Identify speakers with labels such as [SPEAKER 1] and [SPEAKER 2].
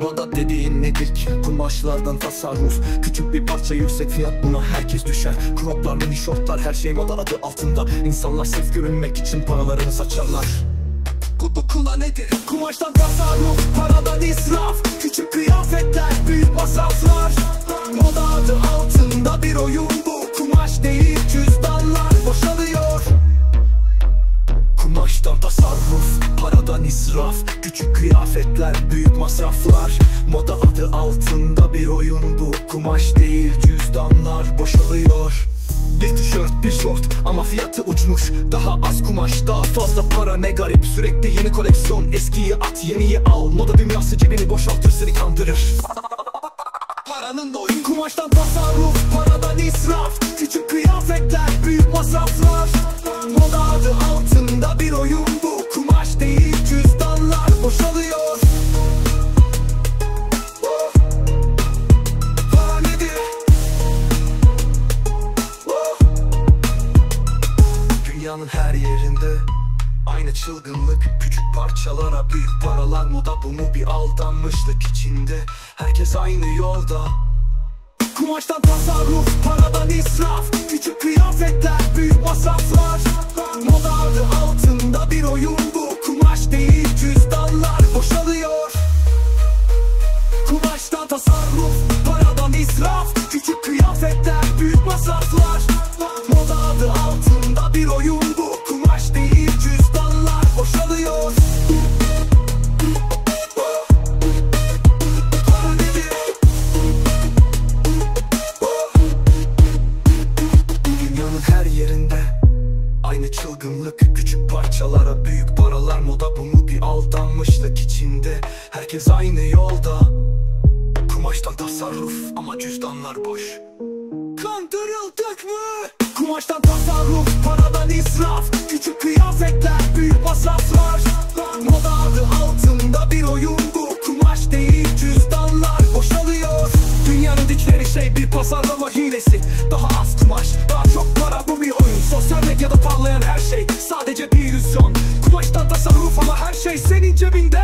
[SPEAKER 1] Moda dediğin nedir ki? Kumaşlardan tasarruf. Küçük bir parça yüksek fiyat buna herkes düşer. Croplar, mini şortlar her şey moda adı altında. İnsanlar sırf görünmek için paralarını saçarlar. Bu kula nedir? Kumaştan tasarruf, paradan israf. Küçük kıyafetler, büyük masraflar Küçük kıyafetler, büyük masraflar. Moda adı altında bir oyun bu. Kumaş değil cüzdanlar boşalıyor. Bir tişört bir şort ama fiyatı uçmuş. Daha az kumaş daha fazla para. Ne garip Sürekli yeni koleksiyon. Eskiyi at yeniyi al. Moda dünyası cebini boşaltır seni kandırır. Paranın da oyun kumaştan Dünyanın her yerinde. Aynı çılgınlık Küçük parçalara büyük paralar Moda bu mu bir aldanmışlık içinde? Herkes aynı yolda. Kumaştan tasarruf, paradan israf. Küçük kıyafetler, büyük masraflar. Moda adı altında bir oyun bu. Kumaş değil cüzdanlar boşalıyor. Kumaştan tasarruf, paradan israf. Küçük kıyafetler, Aynı çılgınlık Küçük parçalara büyük paralar Moda. Bu mu bir aldanmışlık içinde Herkes aynı yolda. Kumaştan tasarruf ama cüzdanlar boş. Kandırıldık mı? Kumaştan tasarruf, paradan israf. Küçük kıyafetler, büyük gece değil son. Kulaçtan tasarruf ama her şey senin cebinde.